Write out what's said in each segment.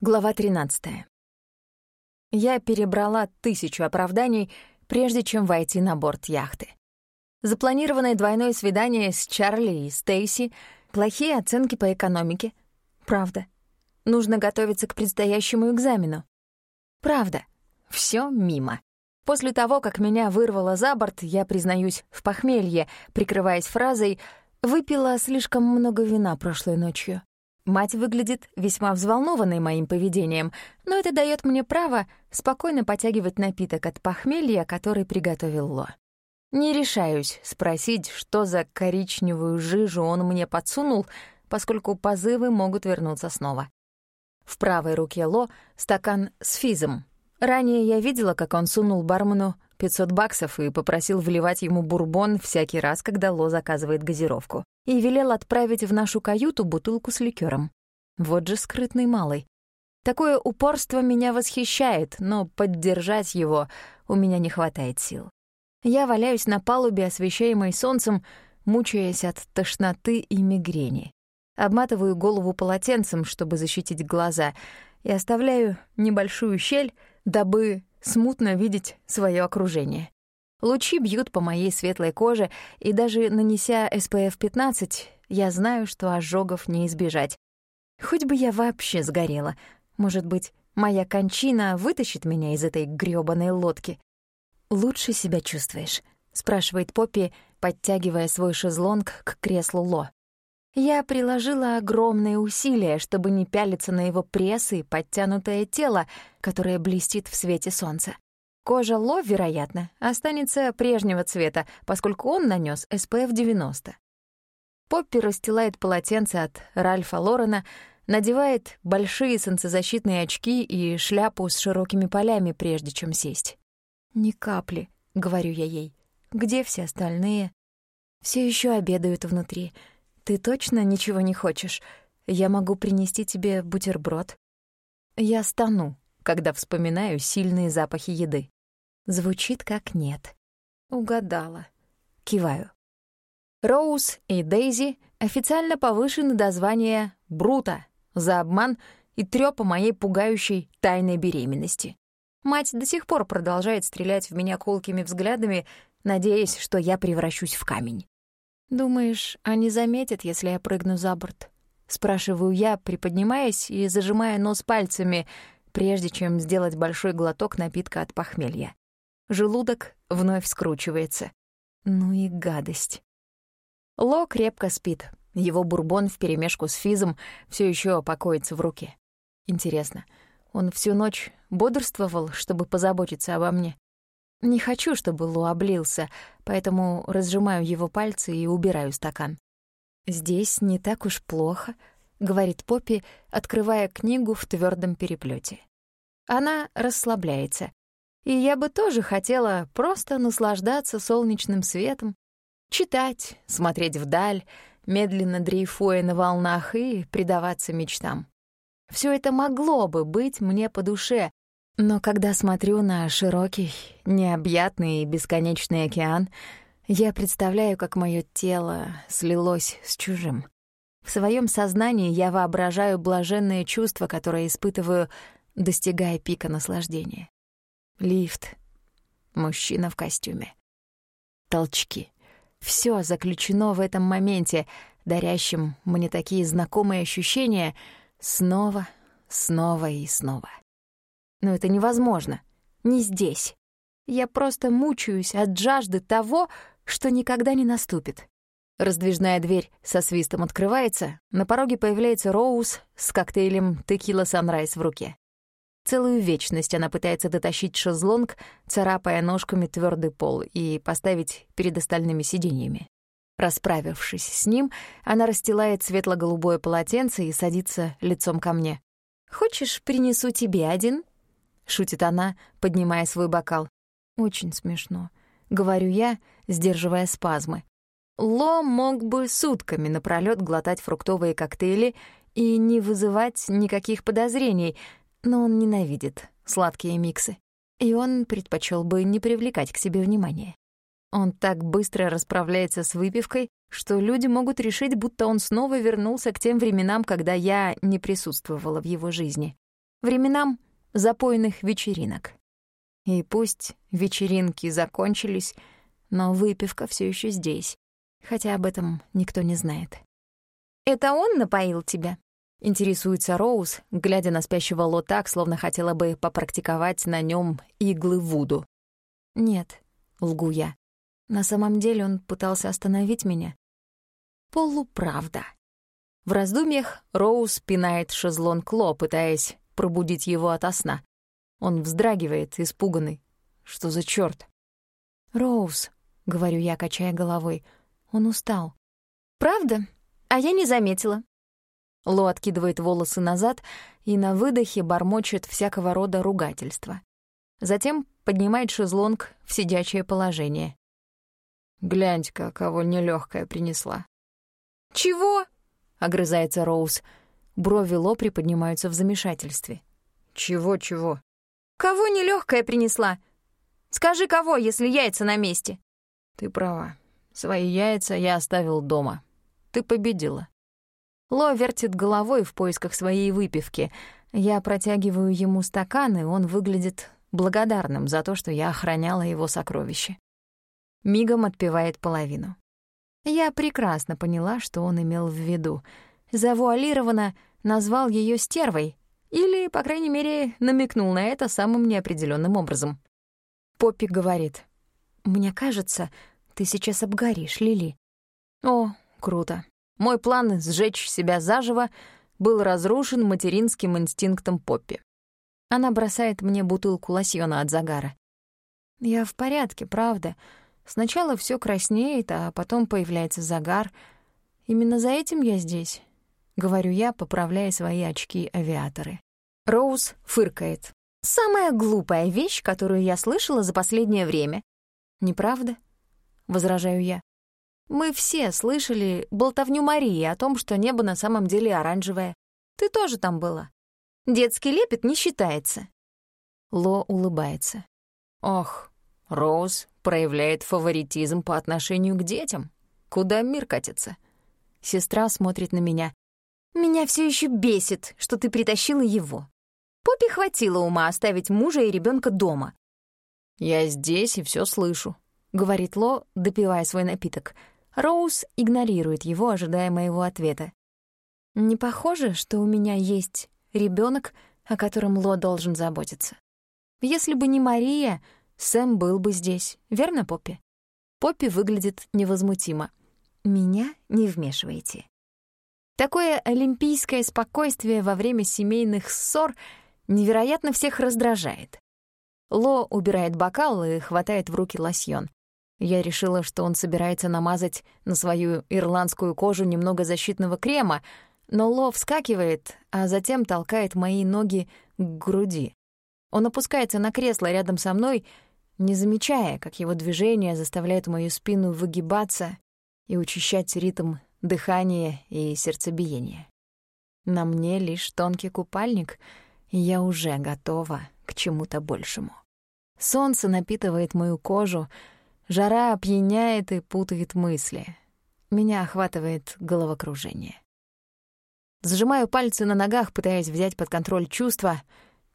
Глава 13. Я перебрала тысячу оправданий, прежде чем войти на борт яхты. Запланированное двойное свидание с Чарли и Стейси, плохие оценки по экономике. Правда. Нужно готовиться к предстоящему экзамену. Правда. Все мимо. После того, как меня вырвало за борт, я, признаюсь, в похмелье, прикрываясь фразой «выпила слишком много вина прошлой ночью». Мать выглядит весьма взволнованной моим поведением, но это дает мне право спокойно потягивать напиток от похмелья, который приготовил Ло. Не решаюсь спросить, что за коричневую жижу он мне подсунул, поскольку позывы могут вернуться снова. В правой руке Ло стакан с физом. Ранее я видела, как он сунул бармену 500 баксов и попросил вливать ему бурбон всякий раз, когда Ло заказывает газировку и велел отправить в нашу каюту бутылку с ликером. Вот же скрытный малый. Такое упорство меня восхищает, но поддержать его у меня не хватает сил. Я валяюсь на палубе, освещаемой солнцем, мучаясь от тошноты и мигрени. Обматываю голову полотенцем, чтобы защитить глаза, и оставляю небольшую щель, дабы смутно видеть свое окружение. Лучи бьют по моей светлой коже, и даже нанеся SPF 15, я знаю, что ожогов не избежать. Хоть бы я вообще сгорела. Может быть, моя кончина вытащит меня из этой грёбаной лодки. «Лучше себя чувствуешь?» — спрашивает Поппи, подтягивая свой шезлонг к креслу Ло. Я приложила огромные усилия, чтобы не пялиться на его пресс и подтянутое тело, которое блестит в свете солнца. Кожа Ло, вероятно, останется прежнего цвета, поскольку он нанес SPF 90. Поппи расстилает полотенце от Ральфа Лорена, надевает большие солнцезащитные очки и шляпу с широкими полями, прежде чем сесть. «Ни капли», — говорю я ей. «Где все остальные?» Все еще обедают внутри. Ты точно ничего не хочешь? Я могу принести тебе бутерброд». Я стану, когда вспоминаю сильные запахи еды. Звучит как «нет». Угадала. Киваю. Роуз и Дейзи официально повышены до звания «Брута» за обман и трёп моей пугающей тайной беременности. Мать до сих пор продолжает стрелять в меня колкими взглядами, надеясь, что я превращусь в камень. «Думаешь, они заметят, если я прыгну за борт?» Спрашиваю я, приподнимаясь и зажимая нос пальцами, прежде чем сделать большой глоток напитка от похмелья. Желудок вновь скручивается. Ну и гадость. Ло крепко спит. Его бурбон вперемешку с физом все еще покоится в руке. Интересно, он всю ночь бодрствовал, чтобы позаботиться обо мне? Не хочу, чтобы Ло облился, поэтому разжимаю его пальцы и убираю стакан. «Здесь не так уж плохо», — говорит Поппи, открывая книгу в твердом переплете. Она расслабляется, и я бы тоже хотела просто наслаждаться солнечным светом, читать, смотреть вдаль, медленно дрейфуя на волнах и предаваться мечтам. Все это могло бы быть мне по душе, но когда смотрю на широкий, необъятный и бесконечный океан, я представляю, как мое тело слилось с чужим. В своем сознании я воображаю блаженные чувства, которые испытываю, достигая пика наслаждения. Лифт. Мужчина в костюме. Толчки. Все заключено в этом моменте, дарящем мне такие знакомые ощущения снова, снова и снова. Но это невозможно. Не здесь. Я просто мучаюсь от жажды того, что никогда не наступит. Раздвижная дверь со свистом открывается, на пороге появляется Роуз с коктейлем «Текила Санрайз» в руке. Целую вечность она пытается дотащить шезлонг, царапая ножками твердый пол и поставить перед остальными сиденьями. Расправившись с ним, она расстилает светло-голубое полотенце и садится лицом ко мне. «Хочешь, принесу тебе один?» — шутит она, поднимая свой бокал. «Очень смешно», — говорю я, сдерживая спазмы. Ло мог бы сутками напролёт глотать фруктовые коктейли и не вызывать никаких подозрений, но он ненавидит сладкие миксы, и он предпочел бы не привлекать к себе внимания. Он так быстро расправляется с выпивкой, что люди могут решить, будто он снова вернулся к тем временам, когда я не присутствовала в его жизни. временам запойных вечеринок. И пусть вечеринки закончились, но выпивка все еще здесь, хотя об этом никто не знает. «Это он напоил тебя?» — интересуется Роуз, глядя на спящего Ло так, словно хотела бы попрактиковать на нем иглы Вуду. «Нет», — лгу я. На самом деле он пытался остановить меня. Полуправда. В раздумьях Роуз пинает шезлонг Ло, пытаясь пробудить его ото сна. Он вздрагивает, испуганный. Что за чёрт? «Роуз», — говорю я, качая головой, — он устал. «Правда? А я не заметила». Ло откидывает волосы назад и на выдохе бормочет всякого рода ругательства. Затем поднимает шезлонг в сидячее положение. «Гляньте-ка, кого нелёгкая принесла». «Чего?» — огрызается Роуз. Брови Ло приподнимаются в замешательстве. «Чего-чего?» «Кого нелёгкая принесла? Скажи, кого, если яйца на месте?» «Ты права. Свои яйца я оставил дома. Ты победила». Ло вертит головой в поисках своей выпивки. Я протягиваю ему стакан, и он выглядит благодарным за то, что я охраняла его сокровище. Мигом отпивает половину. Я прекрасно поняла, что он имел в виду. Завуалированно назвал ее стервой, или, по крайней мере, намекнул на это самым неопределенным образом. Поппи говорит, «Мне кажется, ты сейчас обгоришь, Лили». О, круто. Мой план сжечь себя заживо был разрушен материнским инстинктом Поппи. Она бросает мне бутылку лосьона от загара. Я в порядке, правда. Сначала все краснеет, а потом появляется загар. Именно за этим я здесь, — говорю я, поправляя свои очки-авиаторы. Роуз фыркает. «Самая глупая вещь, которую я слышала за последнее время». «Неправда?» — возражаю я. Мы все слышали болтовню Марии о том, что небо на самом деле оранжевое. Ты тоже там была. Детский лепет не считается. Ло улыбается. Ох, Роуз проявляет фаворитизм по отношению к детям. Куда мир катится? Сестра смотрит на меня. Меня все еще бесит, что ты притащила его. Поппи хватило ума оставить мужа и ребенка дома. Я здесь и все слышу, говорит Ло, допивая свой напиток. Роуз игнорирует его, ожидая моего ответа. Не похоже, что у меня есть ребенок, о котором Ло должен заботиться. Если бы не Мария, Сэм был бы здесь, верно, Поппи? Поппи выглядит невозмутимо. Меня не вмешивайте. Такое олимпийское спокойствие во время семейных ссор невероятно всех раздражает. Ло убирает бокал и хватает в руки лосьон. Я решила, что он собирается намазать на свою ирландскую кожу немного защитного крема, но Ло вскакивает, а затем толкает мои ноги к груди. Он опускается на кресло рядом со мной, не замечая, как его движение заставляет мою спину выгибаться и учащать ритм дыхания и сердцебиения. На мне лишь тонкий купальник, и я уже готова к чему-то большему. Солнце напитывает мою кожу, Жара опьяняет и путает мысли. Меня охватывает головокружение. Сжимаю пальцы на ногах, пытаясь взять под контроль чувства,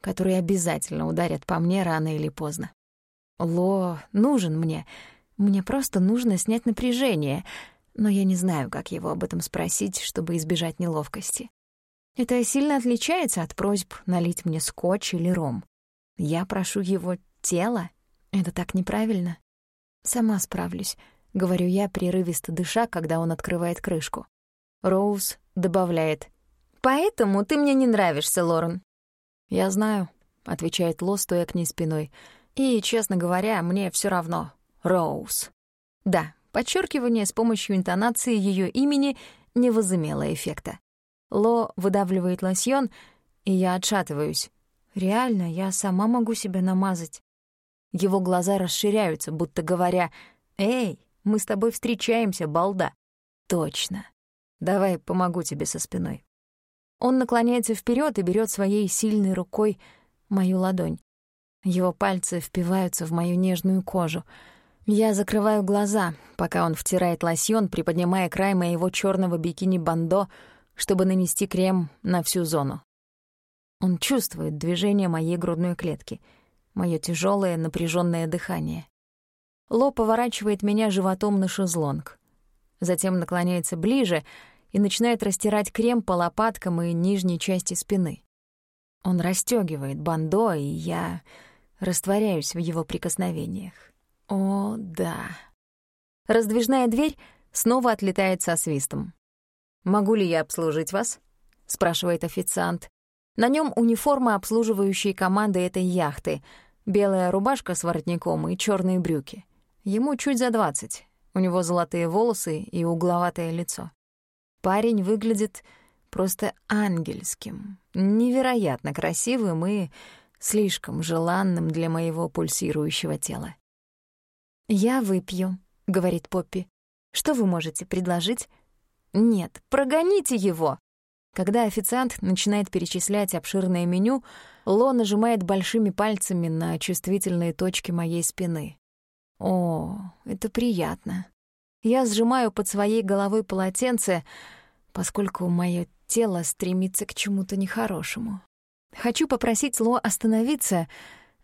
которые обязательно ударят по мне рано или поздно. Ло нужен мне. Мне просто нужно снять напряжение, но я не знаю, как его об этом спросить, чтобы избежать неловкости. Это сильно отличается от просьб налить мне скотч или ром. Я прошу его тело. Это так неправильно. «Сама справлюсь», — говорю я, прерывисто дыша, когда он открывает крышку. Роуз добавляет. «Поэтому ты мне не нравишься, Лорен». «Я знаю», — отвечает Ло, стоя к ней спиной. «И, честно говоря, мне все равно. Роуз». Да, подчеркивание с помощью интонации ее имени не возымело эффекта. Ло выдавливает лосьон, и я отшатываюсь. Реально, я сама могу себя намазать. Его глаза расширяются, будто говоря, «Эй, мы с тобой встречаемся, балда». «Точно. Давай помогу тебе со спиной». Он наклоняется вперед и берет своей сильной рукой мою ладонь. Его пальцы впиваются в мою нежную кожу. Я закрываю глаза, пока он втирает лосьон, приподнимая край моего черного бикини-бандо, чтобы нанести крем на всю зону. Он чувствует движение моей грудной клетки, мое тяжелое напряженное дыхание. Ло поворачивает меня животом на шезлонг. Затем наклоняется ближе и начинает растирать крем по лопаткам и нижней части спины. Он расстёгивает бандо, и я растворяюсь в его прикосновениях. О, да. Раздвижная дверь снова отлетает со свистом. «Могу ли я обслужить вас?» — спрашивает официант. На нем униформа обслуживающей команды этой яхты, белая рубашка с воротником и черные брюки. Ему чуть за двадцать. У него золотые волосы и угловатое лицо. Парень выглядит просто ангельским, невероятно красивым и слишком желанным для моего пульсирующего тела. «Я выпью», — говорит Поппи. «Что вы можете предложить?» «Нет, прогоните его!» Когда официант начинает перечислять обширное меню, Ло нажимает большими пальцами на чувствительные точки моей спины. О, это приятно. Я сжимаю под своей головой полотенце, поскольку мое тело стремится к чему-то нехорошему. Хочу попросить Ло остановиться,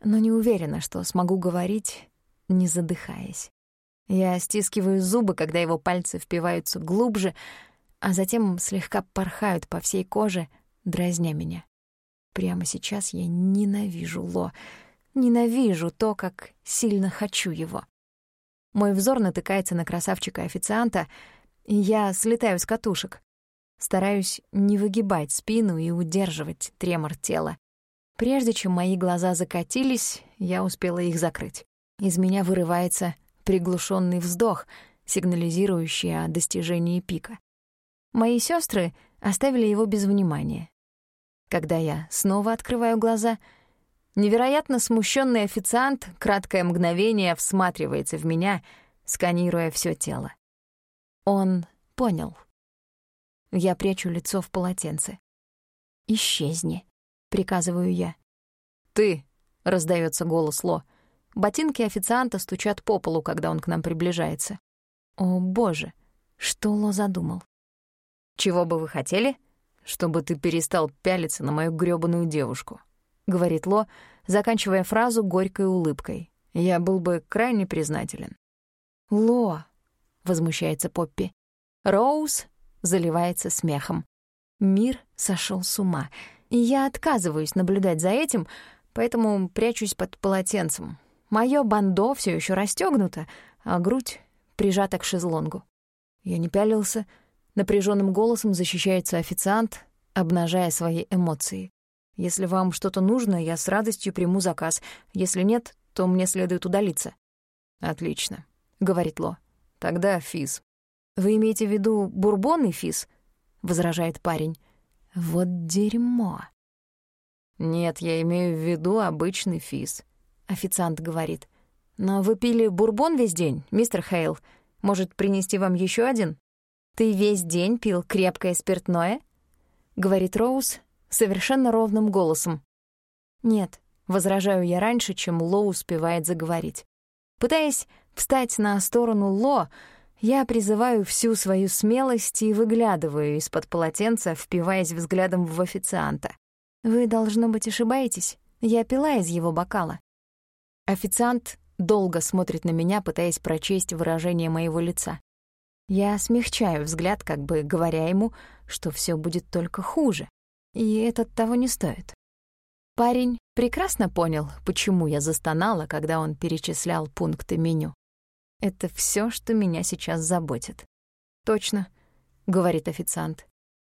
но не уверена, что смогу говорить, не задыхаясь. Я стискиваю зубы, когда его пальцы впиваются глубже, а затем слегка порхают по всей коже, дразня меня. Прямо сейчас я ненавижу Ло, Ненавижу то, как сильно хочу его. Мой взор натыкается на красавчика-официанта, и я слетаю с катушек. Стараюсь не выгибать спину и удерживать тремор тела. Прежде чем мои глаза закатились, я успела их закрыть. Из меня вырывается приглушенный вздох, сигнализирующий о достижении пика. Мои сестры оставили его без внимания. Когда я снова открываю глаза — Невероятно смущенный официант краткое мгновение всматривается в меня, сканируя все тело. Он понял. Я прячу лицо в полотенце. «Исчезни», — приказываю я. «Ты», — раздается голос Ло. Ботинки официанта стучат по полу, когда он к нам приближается. О, боже, что Ло задумал? «Чего бы вы хотели?» «Чтобы ты перестал пялиться на мою грёбаную девушку», говорит Ло, заканчивая фразу горькой улыбкой. Я был бы крайне признателен. Ло, возмущается Поппи. Роуз заливается смехом. Мир сошел с ума, и я отказываюсь наблюдать за этим, поэтому прячусь под полотенцем. Моё бандо все еще расстегнуто, а грудь прижата к шезлонгу. Я не пялился, напряженным голосом защищается официант, обнажая свои эмоции. Если вам что-то нужно, я с радостью приму заказ. Если нет, то мне следует удалиться». «Отлично», — говорит Ло. «Тогда физ». «Вы имеете в виду бурбон и физ?» — возражает парень. «Вот дерьмо». «Нет, я имею в виду обычный физ», — официант говорит. «Но вы пили бурбон весь день, мистер Хейл. Может, принести вам еще один?» «Ты весь день пил крепкое спиртное?» — говорит Роуз, совершенно ровным голосом. «Нет», — возражаю я раньше, чем Ло успевает заговорить. Пытаясь встать на сторону Ло, я призываю всю свою смелость и выглядываю из-под полотенца, впиваясь взглядом в официанта. «Вы, должно быть, ошибаетесь. Я пила из его бокала». Официант долго смотрит на меня, пытаясь прочесть выражение моего лица. Я смягчаю взгляд, как бы говоря ему, что все будет только хуже и этот того не стоит. Парень прекрасно понял, почему я застонала, когда он перечислял пункты меню. Это все, что меня сейчас заботит. «Точно», — говорит официант.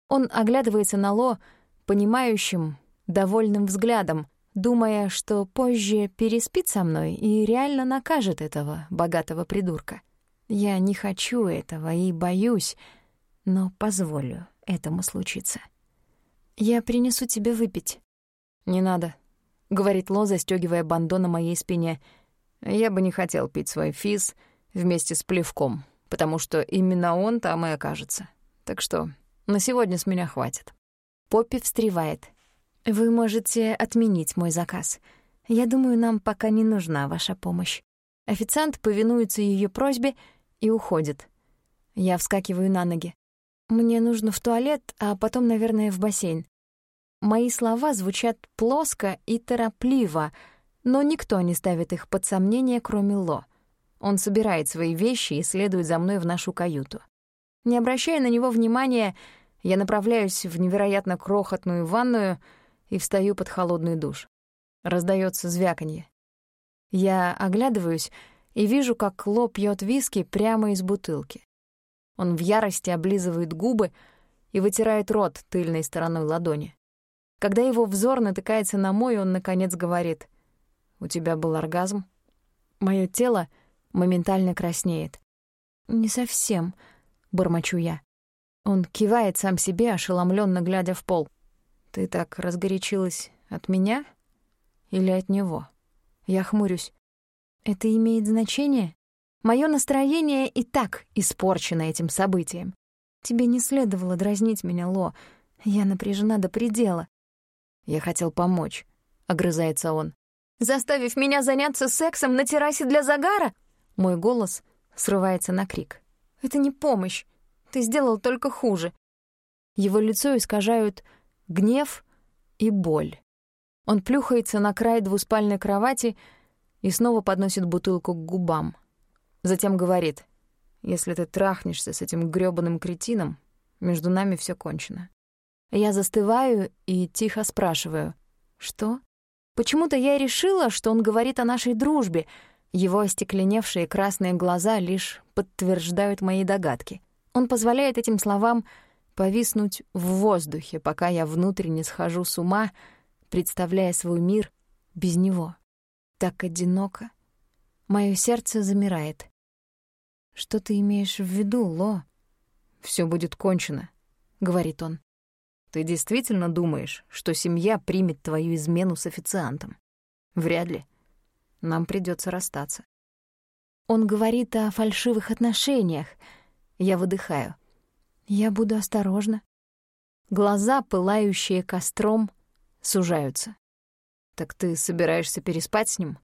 Он оглядывается на Ло понимающим, довольным взглядом, думая, что позже переспит со мной и реально накажет этого богатого придурка. Я не хочу этого и боюсь, но позволю этому случиться. «Я принесу тебе выпить». «Не надо», — говорит Ло, застёгивая бандо на моей спине. «Я бы не хотел пить свой физ вместе с плевком, потому что именно он там и окажется. Так что на сегодня с меня хватит». Поппи встревает. «Вы можете отменить мой заказ. Я думаю, нам пока не нужна ваша помощь». Официант повинуется ее просьбе и уходит. Я вскакиваю на ноги. Мне нужно в туалет, а потом, наверное, в бассейн. Мои слова звучат плоско и торопливо, но никто не ставит их под сомнение, кроме Ло. Он собирает свои вещи и следует за мной в нашу каюту. Не обращая на него внимания, я направляюсь в невероятно крохотную ванную и встаю под холодный душ. Раздается звяканье. Я оглядываюсь и вижу, как Ло пьет виски прямо из бутылки. Он в ярости облизывает губы и вытирает рот тыльной стороной ладони. Когда его взор натыкается на мой, он, наконец, говорит, «У тебя был оргазм?» Моё тело моментально краснеет. «Не совсем», — бормочу я. Он кивает сам себе, ошеломленно глядя в пол. «Ты так разгорячилась от меня или от него?» Я хмурюсь. «Это имеет значение? Моё настроение и так испорчено этим событием. Тебе не следовало дразнить меня, Ло. Я напряжена до предела. «Я хотел помочь», — огрызается он. «Заставив меня заняться сексом на террасе для загара?» Мой голос срывается на крик. «Это не помощь. Ты сделал только хуже». Его лицо искажают гнев и боль. Он плюхается на край двуспальной кровати и снова подносит бутылку к губам. Затем говорит, «Если ты трахнешься с этим грёбаным кретином, между нами все кончено». Я застываю и тихо спрашиваю. «Что?» Почему-то я решила, что он говорит о нашей дружбе. Его остекленевшие красные глаза лишь подтверждают мои догадки. Он позволяет этим словам повиснуть в воздухе, пока я внутренне схожу с ума, представляя свой мир без него. Так одиноко. Моё сердце замирает. «Что ты имеешь в виду, Ло?» «Всё будет кончено», — говорит он. Ты действительно думаешь, что семья примет твою измену с официантом? Вряд ли. Нам придется расстаться. Он говорит о фальшивых отношениях. Я выдыхаю. Я буду осторожна. Глаза, пылающие костром, сужаются. Так ты собираешься переспать с ним?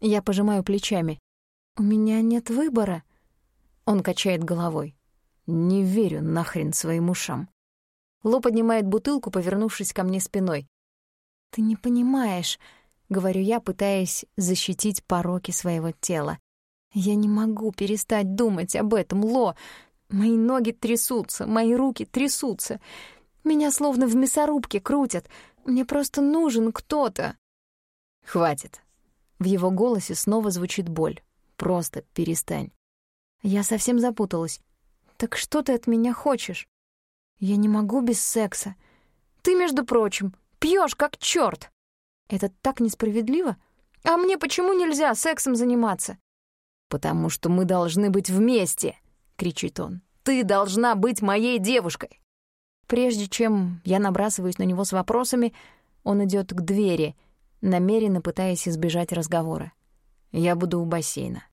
Я пожимаю плечами. У меня нет выбора. Он качает головой. Не верю нахрен своим ушам. Ло поднимает бутылку, повернувшись ко мне спиной. «Ты не понимаешь», — говорю я, пытаясь защитить пороки своего тела. «Я не могу перестать думать об этом, Ло. Мои ноги трясутся, мои руки трясутся. Меня словно в мясорубке крутят. Мне просто нужен кто-то». «Хватит». В его голосе снова звучит боль. «Просто перестань». Я совсем запуталась. «Так что ты от меня хочешь?» Я не могу без секса. Ты, между прочим, пьешь как черт. Это так несправедливо. А мне почему нельзя сексом заниматься? Потому что мы должны быть вместе, кричит он. Ты должна быть моей девушкой. Прежде чем я набрасываюсь на него с вопросами, он идет к двери, намеренно пытаясь избежать разговора. Я буду у бассейна.